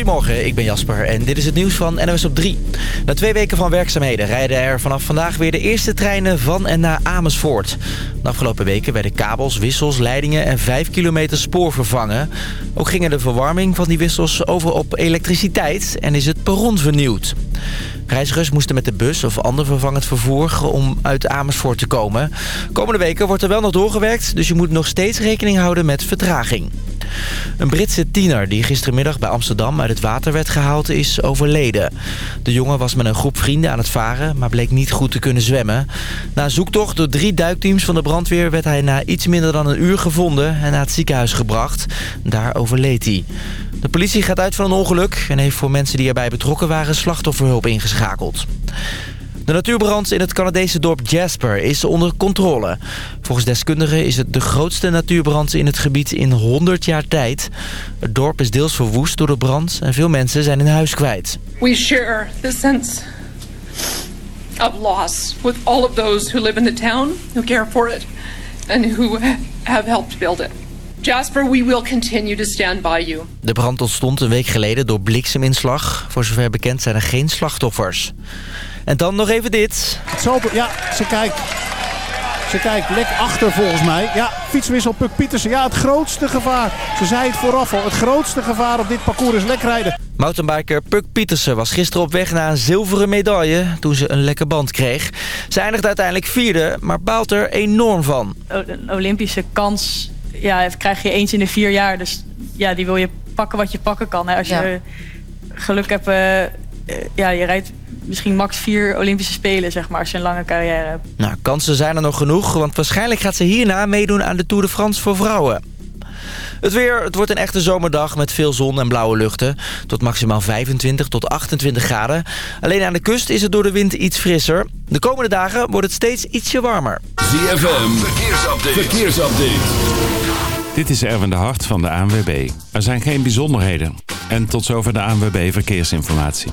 Goedemorgen, ik ben Jasper en dit is het nieuws van NOS op 3. Na twee weken van werkzaamheden rijden er vanaf vandaag weer de eerste treinen van en naar Amersfoort. De afgelopen weken werden kabels, wissels, leidingen en 5 kilometer spoor vervangen. Ook gingen de verwarming van die wissels over op elektriciteit en is het perron vernieuwd. Reizigers moesten met de bus of ander vervangend vervoer om uit Amersfoort te komen. Komende weken wordt er wel nog doorgewerkt, dus je moet nog steeds rekening houden met vertraging. Een Britse tiener die gistermiddag bij Amsterdam uit het water werd gehaald is overleden. De jongen was met een groep vrienden aan het varen, maar bleek niet goed te kunnen zwemmen. Na zoektocht door drie duikteams van de brandweer werd hij na iets minder dan een uur gevonden en naar het ziekenhuis gebracht. Daar overleed hij. De politie gaat uit van een ongeluk en heeft voor mensen die erbij betrokken waren slachtofferhulp ingeschakeld. De natuurbrand in het Canadese dorp Jasper is onder controle. Volgens deskundigen is het de grootste natuurbrand in het gebied in 100 jaar tijd. Het dorp is deels verwoest door de brand en veel mensen zijn hun huis kwijt. We share the sense of loss with all of those who live in the town, who care for it, and who have helped build it. Jasper, we will continue to stand by you. De brand ontstond een week geleden door blikseminslag. Voor zover bekend zijn er geen slachtoffers. En dan nog even dit. Zo, ja, ze kijkt. Ze kijkt lek achter volgens mij. Ja, fietswissel Puk Pietersen. Ja, het grootste gevaar. Ze zei het vooraf al. Het grootste gevaar op dit parcours is lekrijden. Mountainbiker Puk Pietersen was gisteren op weg naar een zilveren medaille... toen ze een lekke band kreeg. Ze eindigde uiteindelijk vierde, maar baalt er enorm van. Een Olympische kans ja, krijg je eens in de vier jaar. Dus ja, die wil je pakken wat je pakken kan. Hè. Als je geluk hebt... Uh, ja, je rijdt misschien max vier Olympische Spelen, zeg maar, als je een lange carrière hebt. Nou, kansen zijn er nog genoeg, want waarschijnlijk gaat ze hierna meedoen aan de Tour de France voor vrouwen. Het weer, het wordt een echte zomerdag met veel zon en blauwe luchten. Tot maximaal 25 tot 28 graden. Alleen aan de kust is het door de wind iets frisser. De komende dagen wordt het steeds ietsje warmer. ZFM, verkeersupdate. verkeersupdate. Dit is Erwin de Hart van de ANWB. Er zijn geen bijzonderheden. En tot zover de ANWB Verkeersinformatie.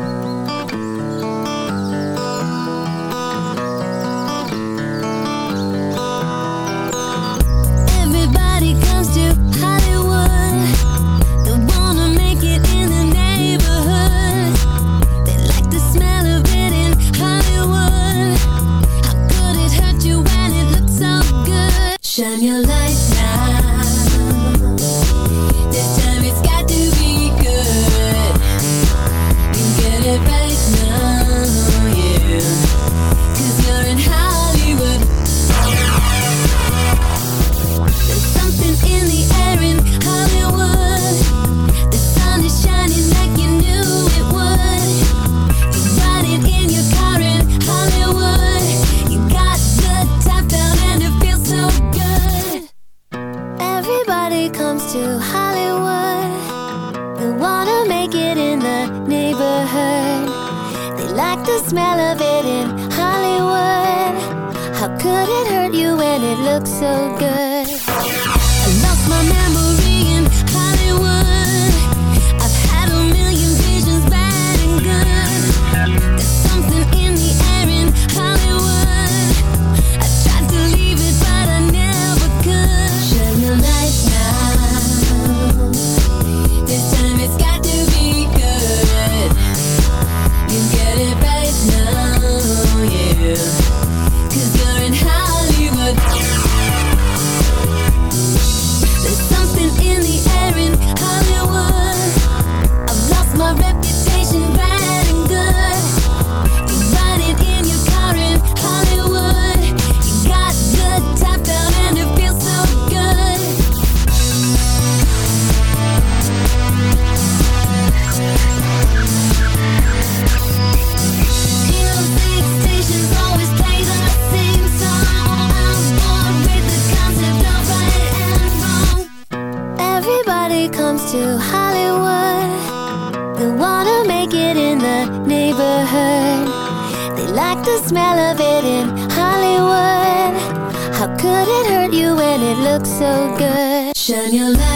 To Hollywood. They wanna make it in the neighborhood. They like the smell of it in Hollywood. How could it hurt you when it looks so good? But it hurt you when it looked so good? Shine your light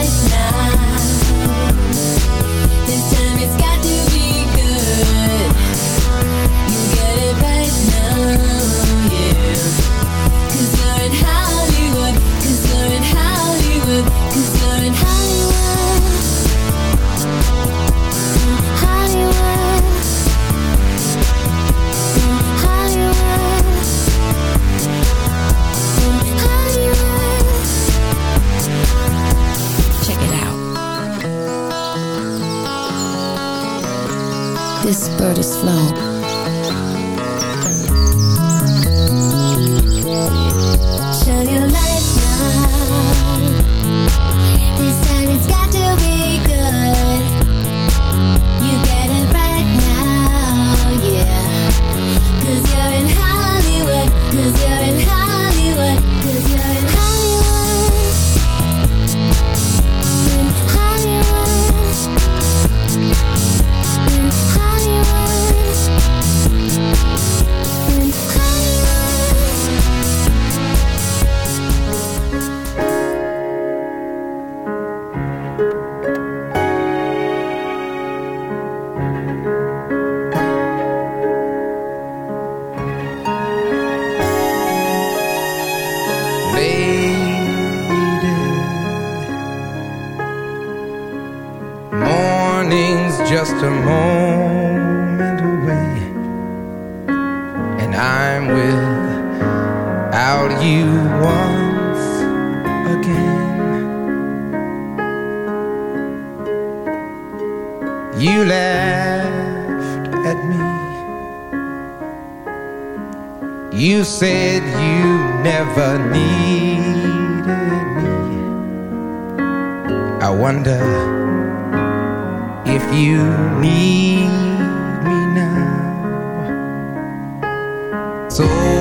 So.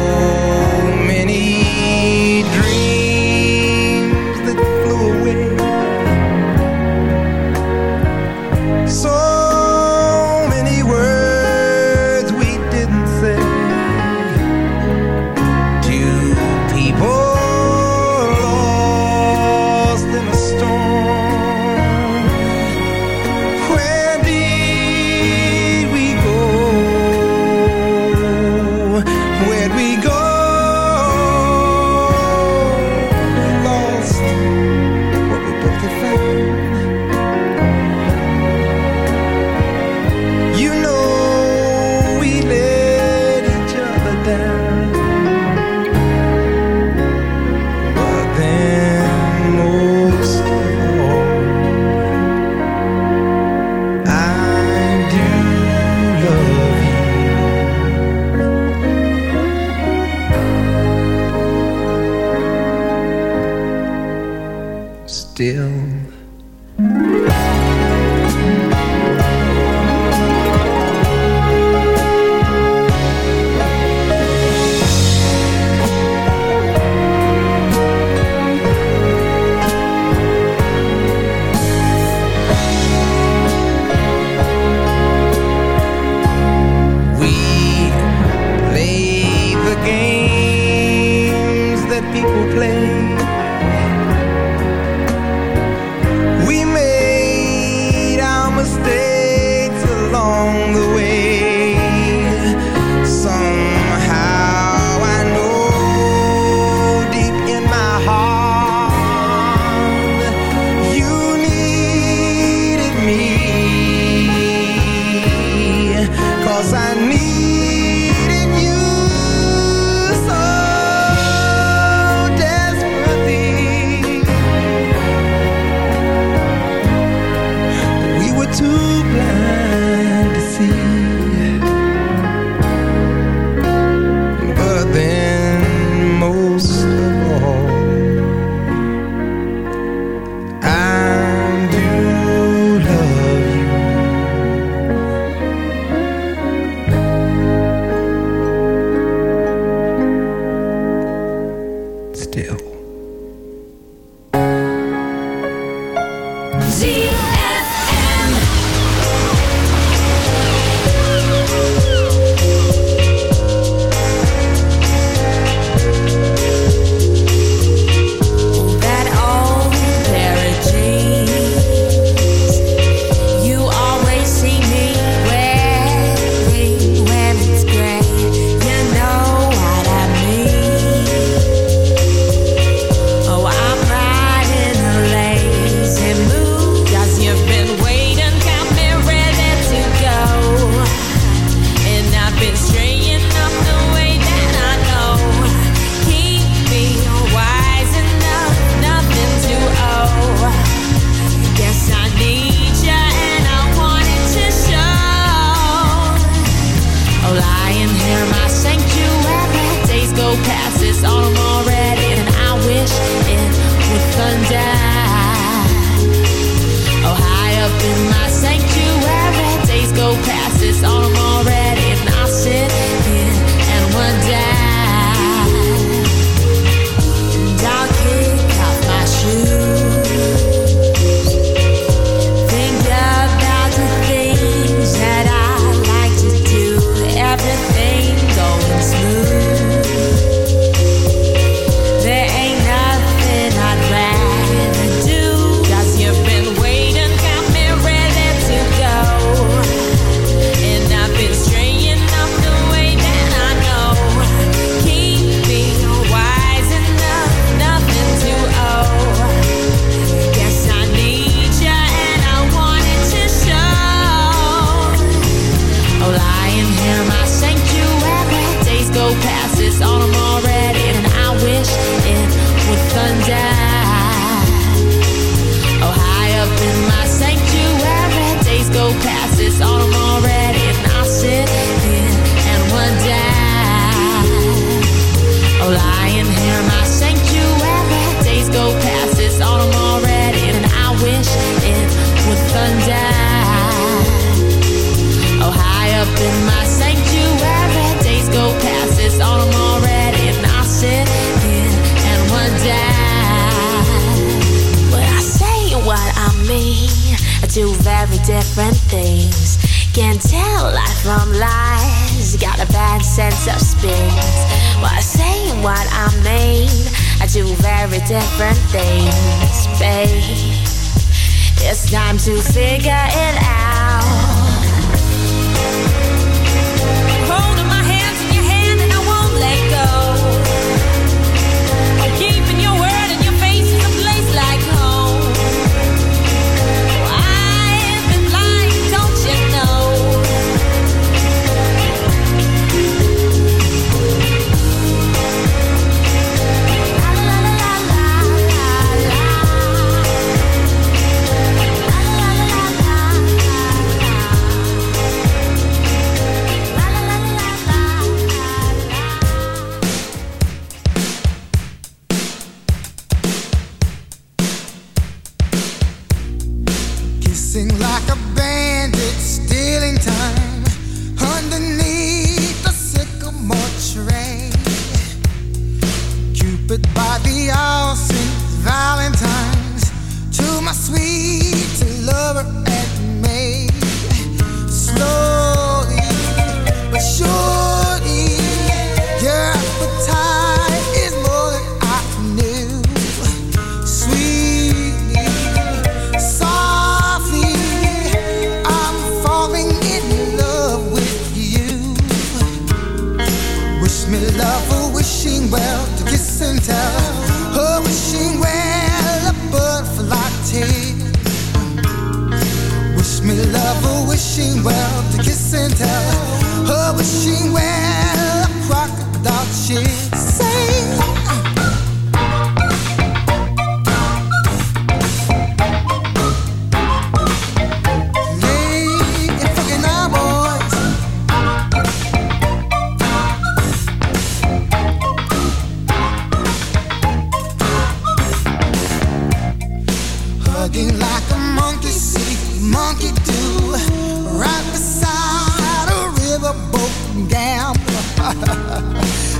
down.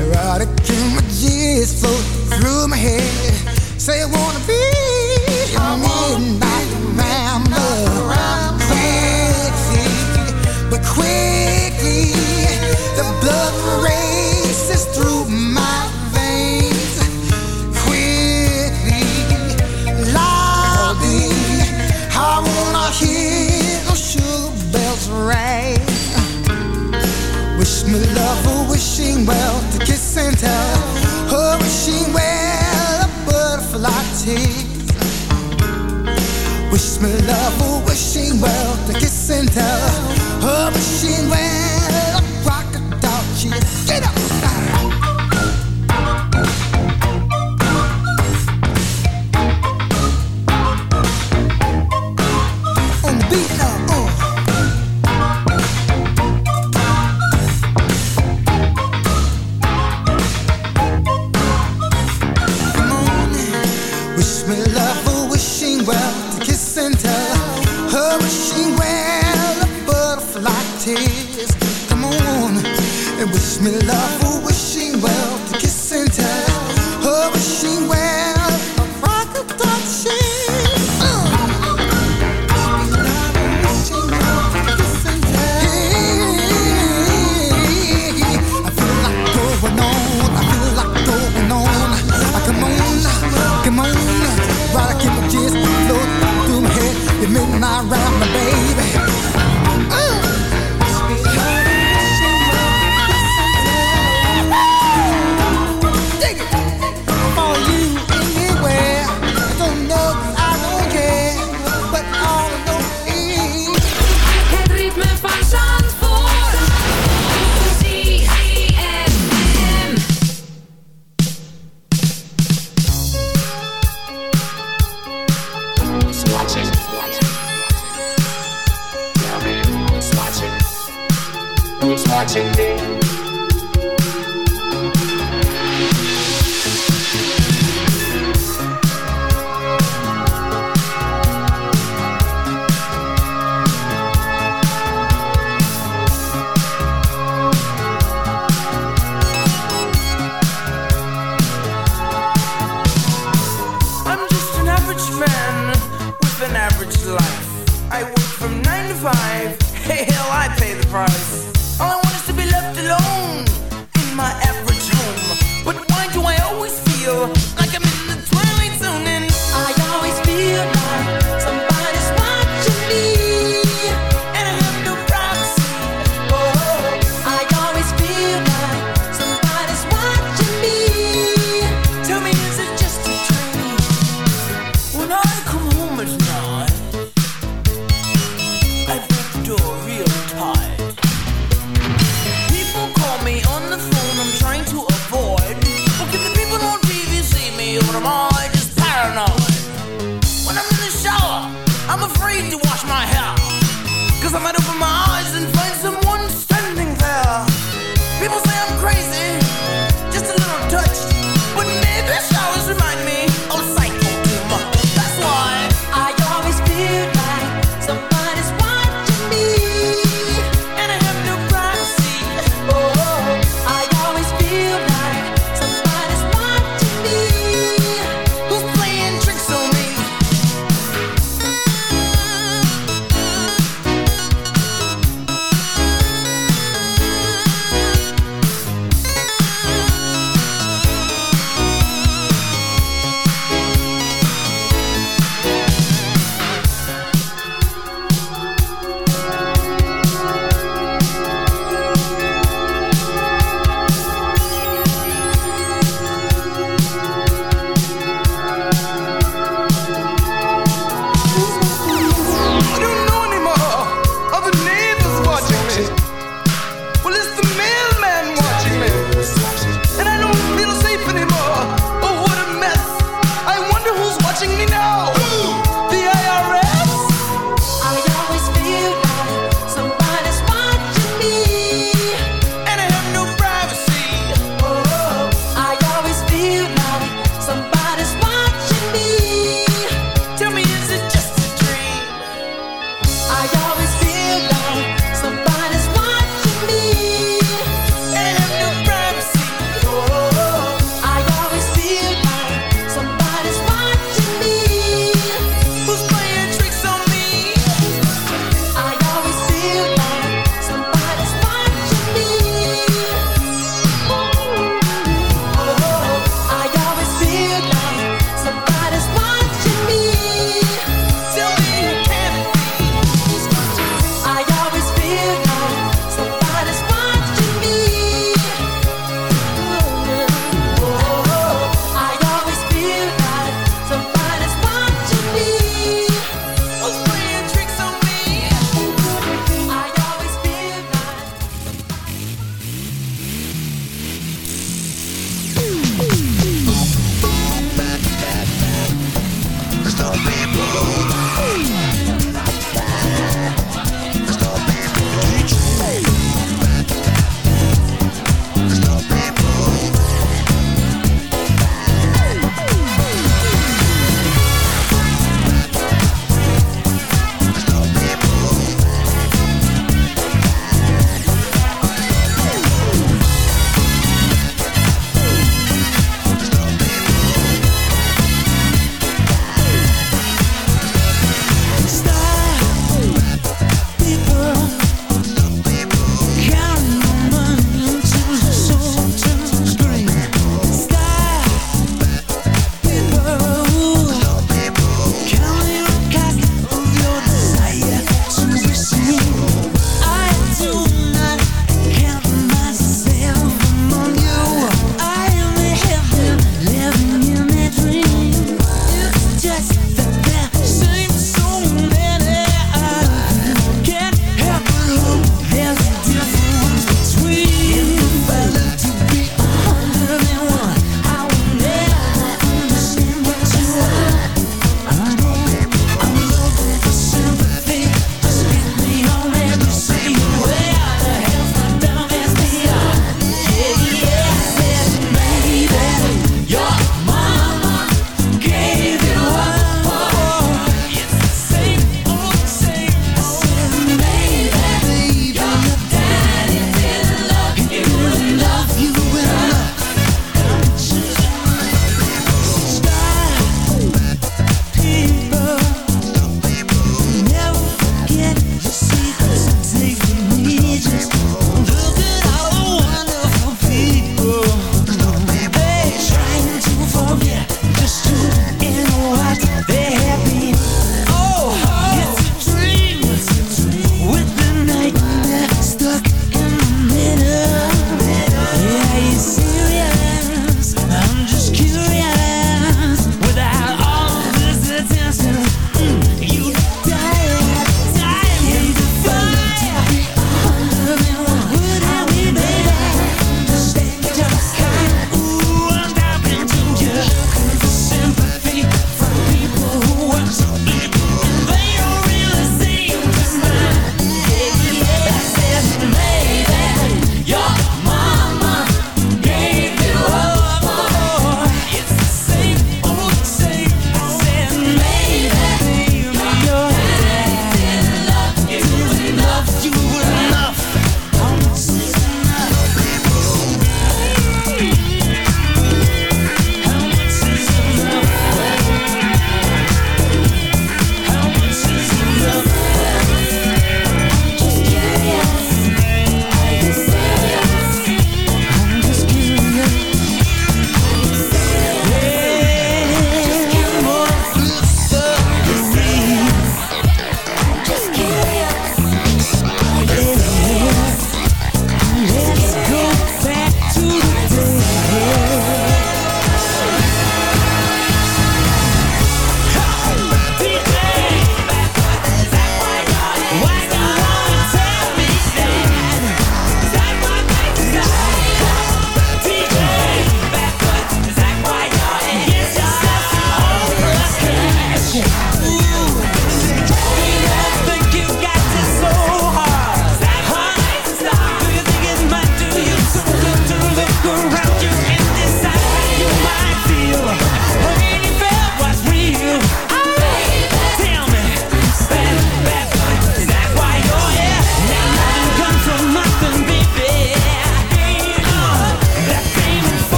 Erotic images float through my head. Say I wanna be a midnight rambler. Quickly, but quickly the blood parade. me love, wishing well, the kiss and tell, oh, wishing well.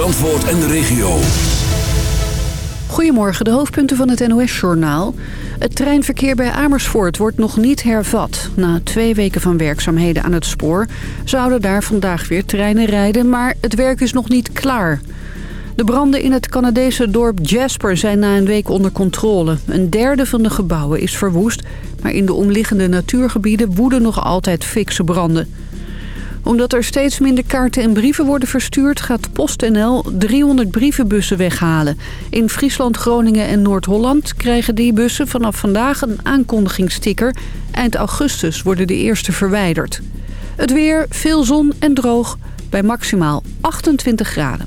Zandvoort en de regio. Goedemorgen, de hoofdpunten van het NOS-journaal. Het treinverkeer bij Amersfoort wordt nog niet hervat. Na twee weken van werkzaamheden aan het spoor... zouden daar vandaag weer treinen rijden, maar het werk is nog niet klaar. De branden in het Canadese dorp Jasper zijn na een week onder controle. Een derde van de gebouwen is verwoest... maar in de omliggende natuurgebieden woeden nog altijd fikse branden omdat er steeds minder kaarten en brieven worden verstuurd... gaat PostNL 300 brievenbussen weghalen. In Friesland, Groningen en Noord-Holland krijgen die bussen vanaf vandaag een aankondigingssticker. Eind augustus worden de eerste verwijderd. Het weer, veel zon en droog bij maximaal 28 graden.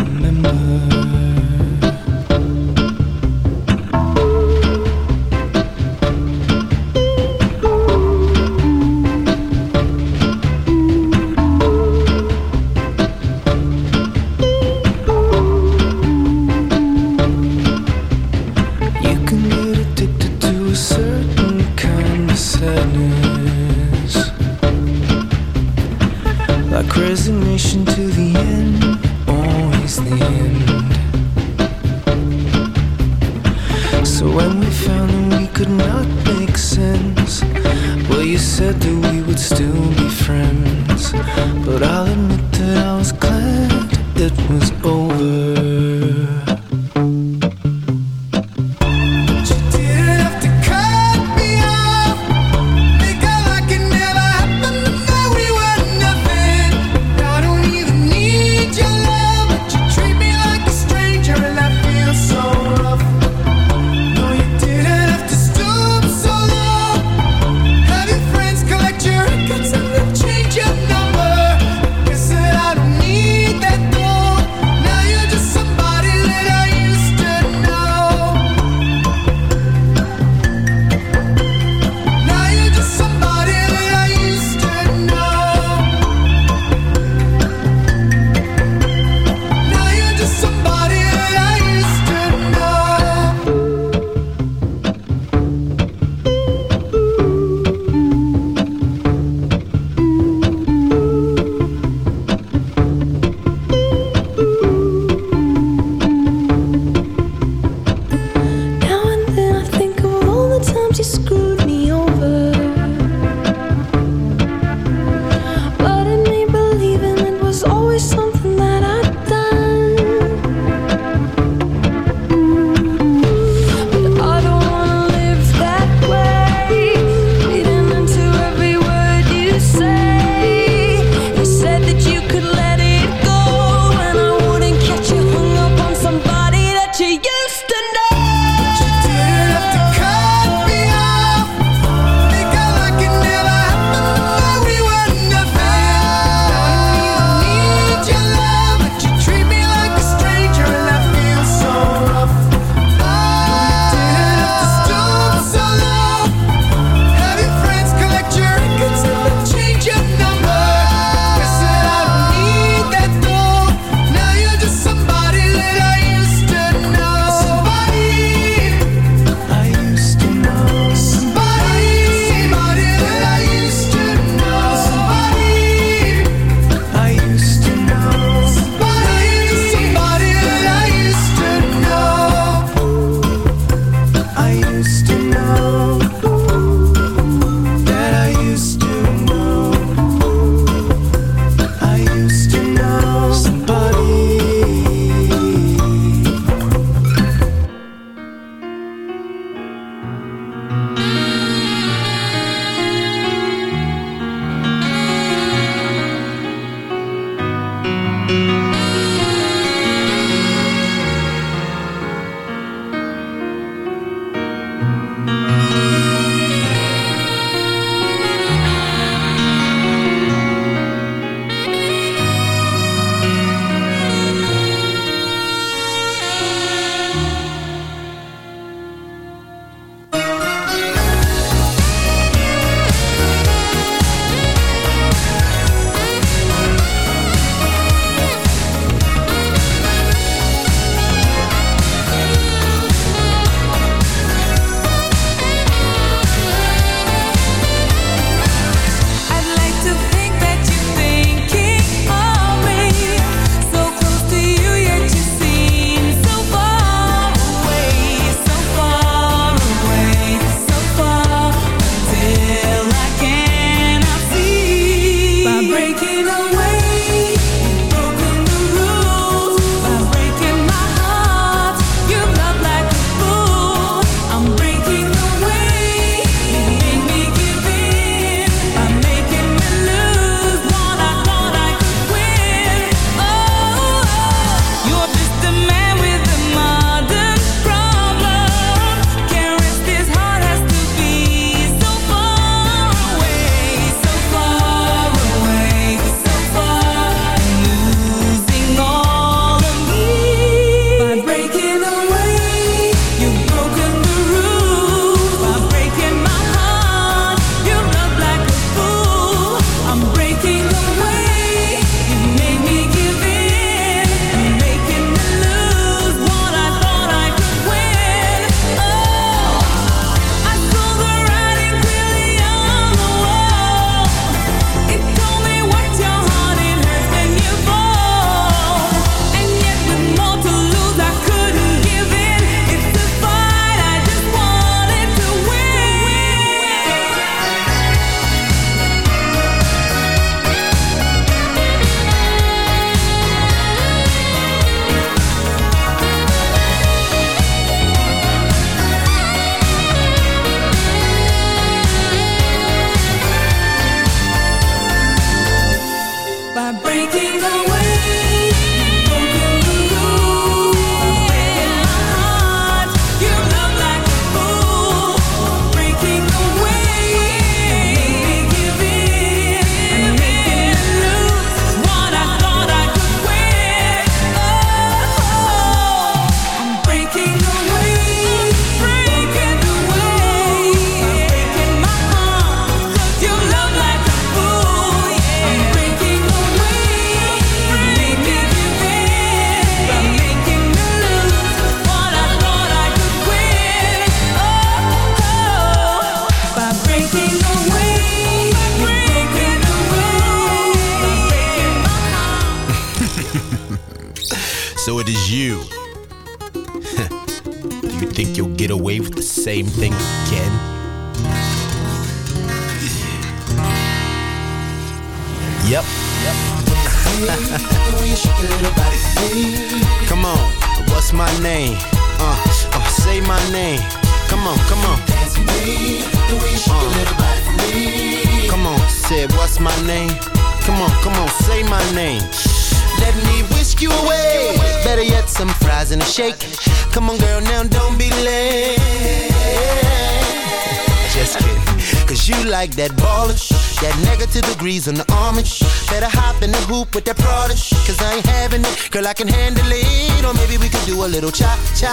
with that Prada. Cause I ain't having it. Girl, I can handle it. Or maybe we could do a little cha cha.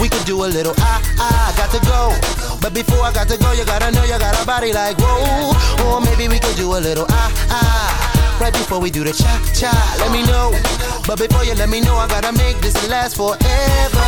We could do a little ah ah. Got to go. But before I got to go, you gotta know you got a body like whoa. Or maybe we could do a little ah ah. Right before we do the cha cha. Let me know. But before you let me know, I gotta make this last forever.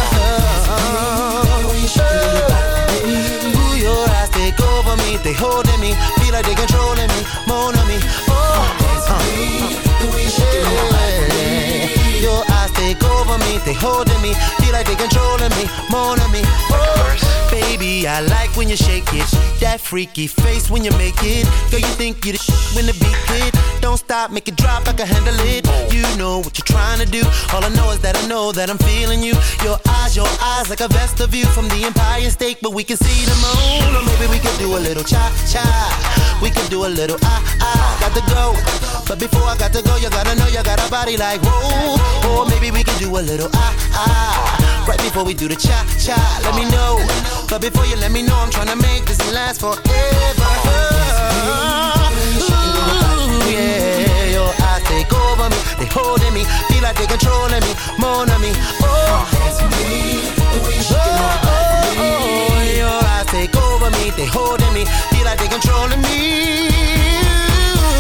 Ooh, your eyes take over me, they holding me, feel like they controlling me, on me. Oh, yeah. Your eyes take over me, they holding me, feel like they controlling me, more me. Oh, baby, I like when you shake it, that freaky face when you make it. Girl, you think you the sh- when the beat hit. Don't stop, make it drop, I can handle it. You know what you're trying to do. All I know is that I know that I'm feeling you. Your eyes, your eyes, like a vesta view from the Empire State, but we can see the moon. Or maybe we could do a little cha cha. We could do a little ah ah. Got to go, but before I got to go, you gotta know you got a body like whoa. Or maybe we can do a little ah ah. Right before we do the cha cha, let me know. But before you let me know, I'm trying to make this last forever. Ooh, yeah, your eyes take over me, they holding me, feel like they controlling me, more than me. Oh, oh, oh, oh, your eyes take over me, they holding me, feel like they controlling me.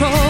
show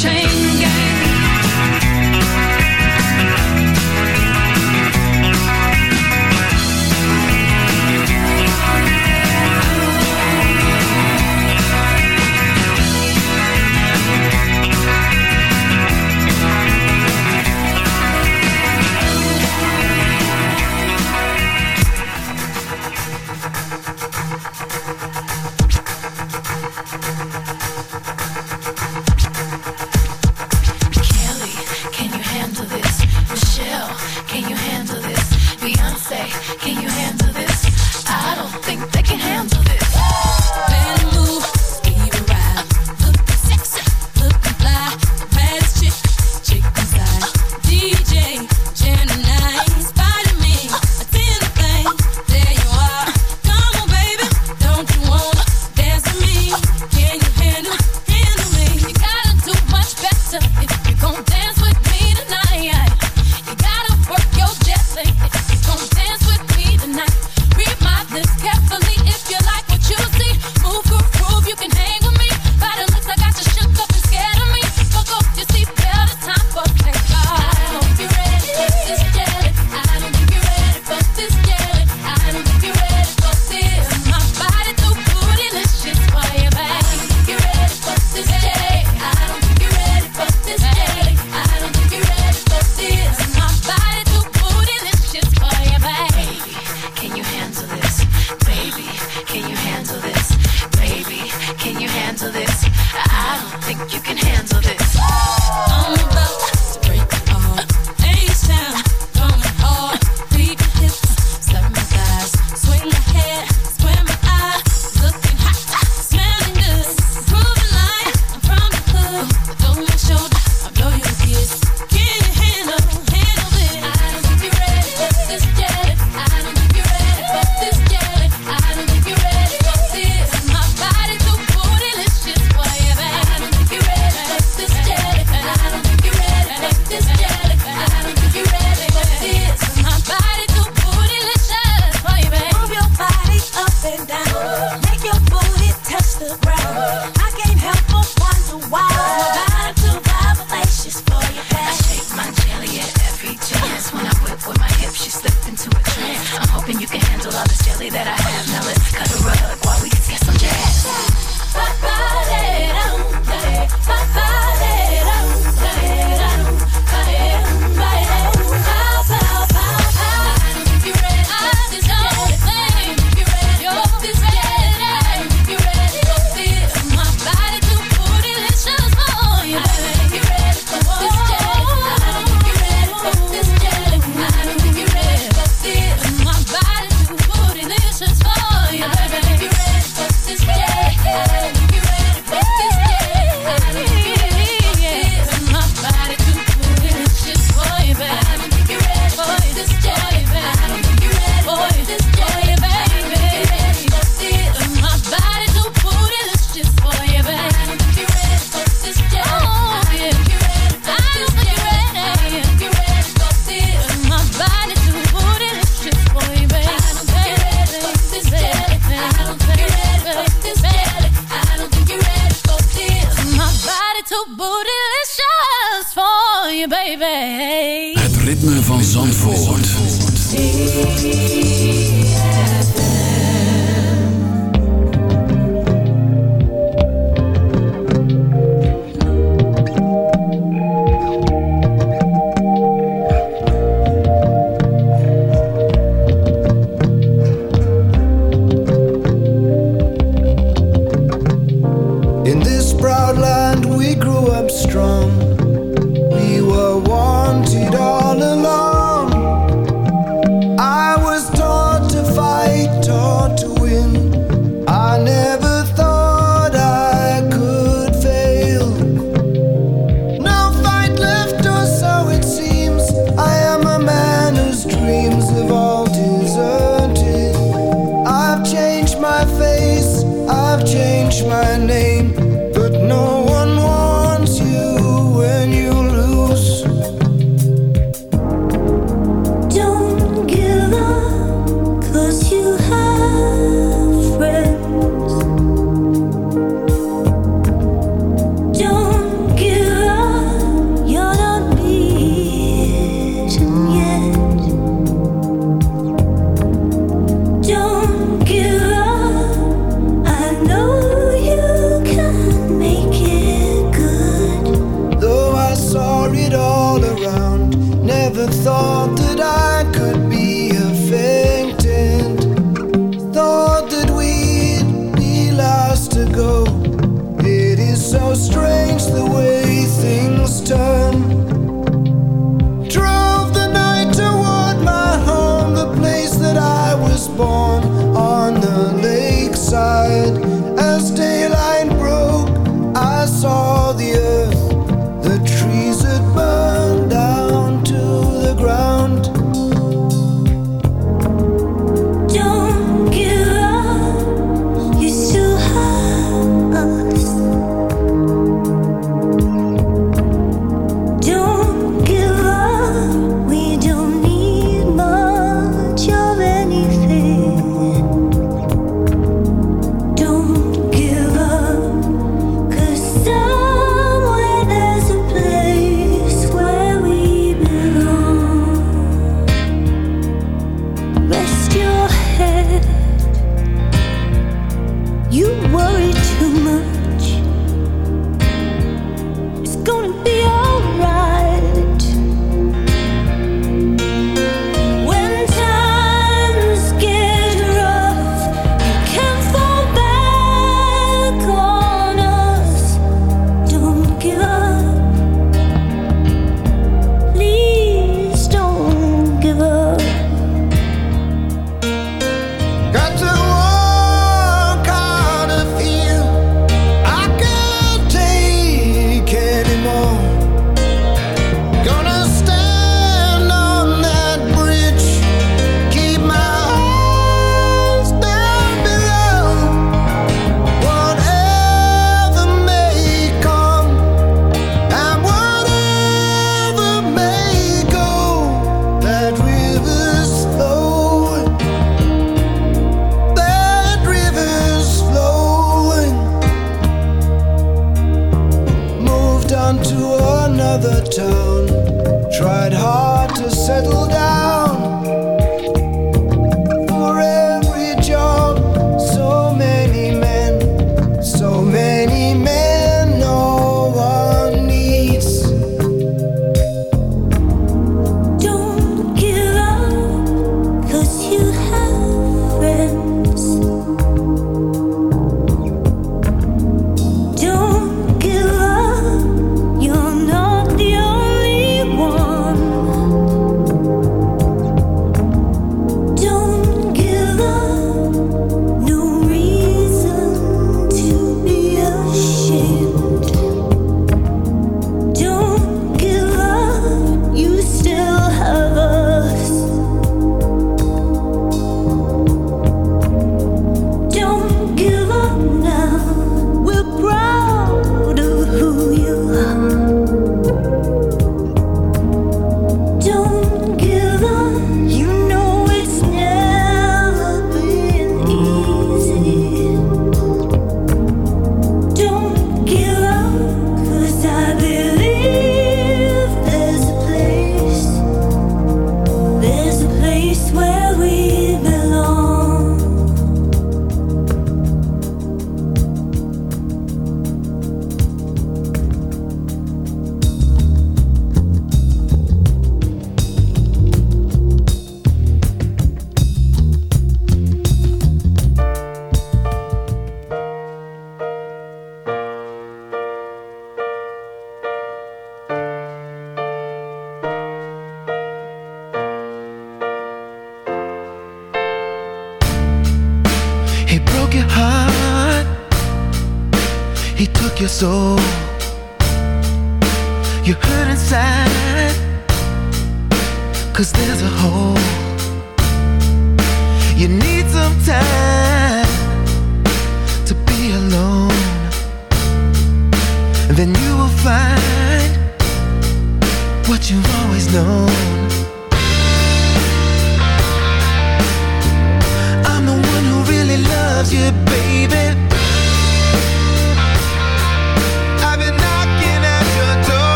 chain gang.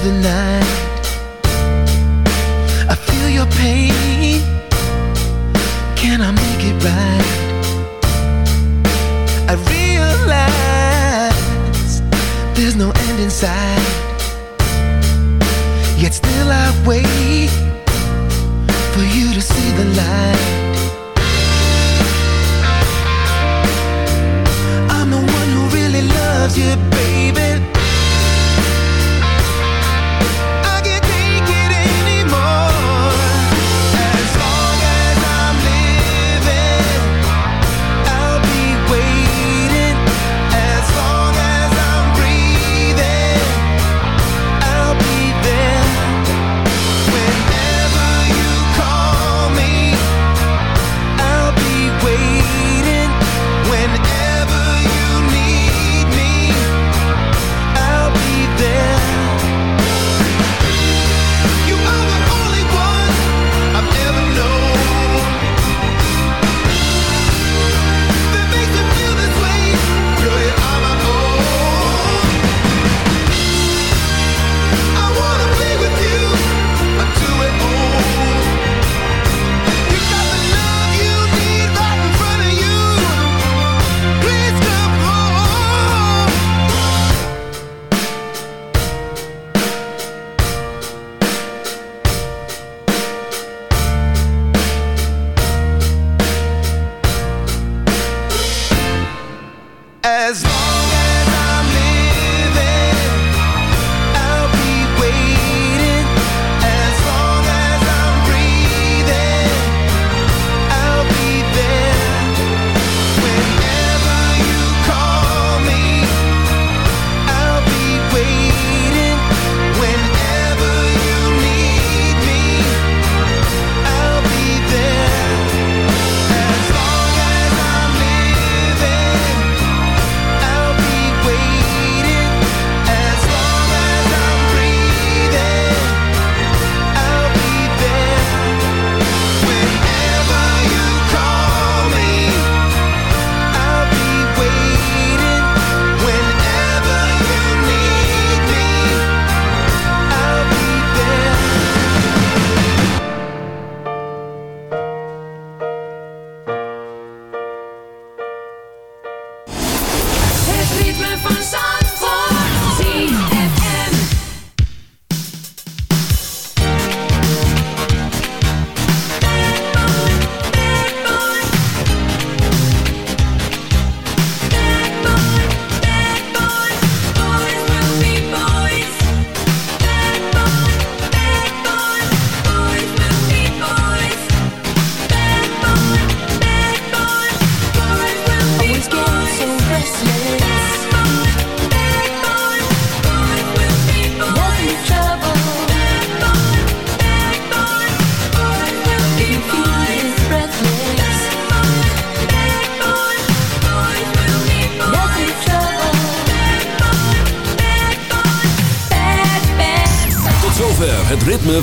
the night. I feel your pain. Can I make it right? I realize there's no end in sight. Yet still I wait for you to see the light.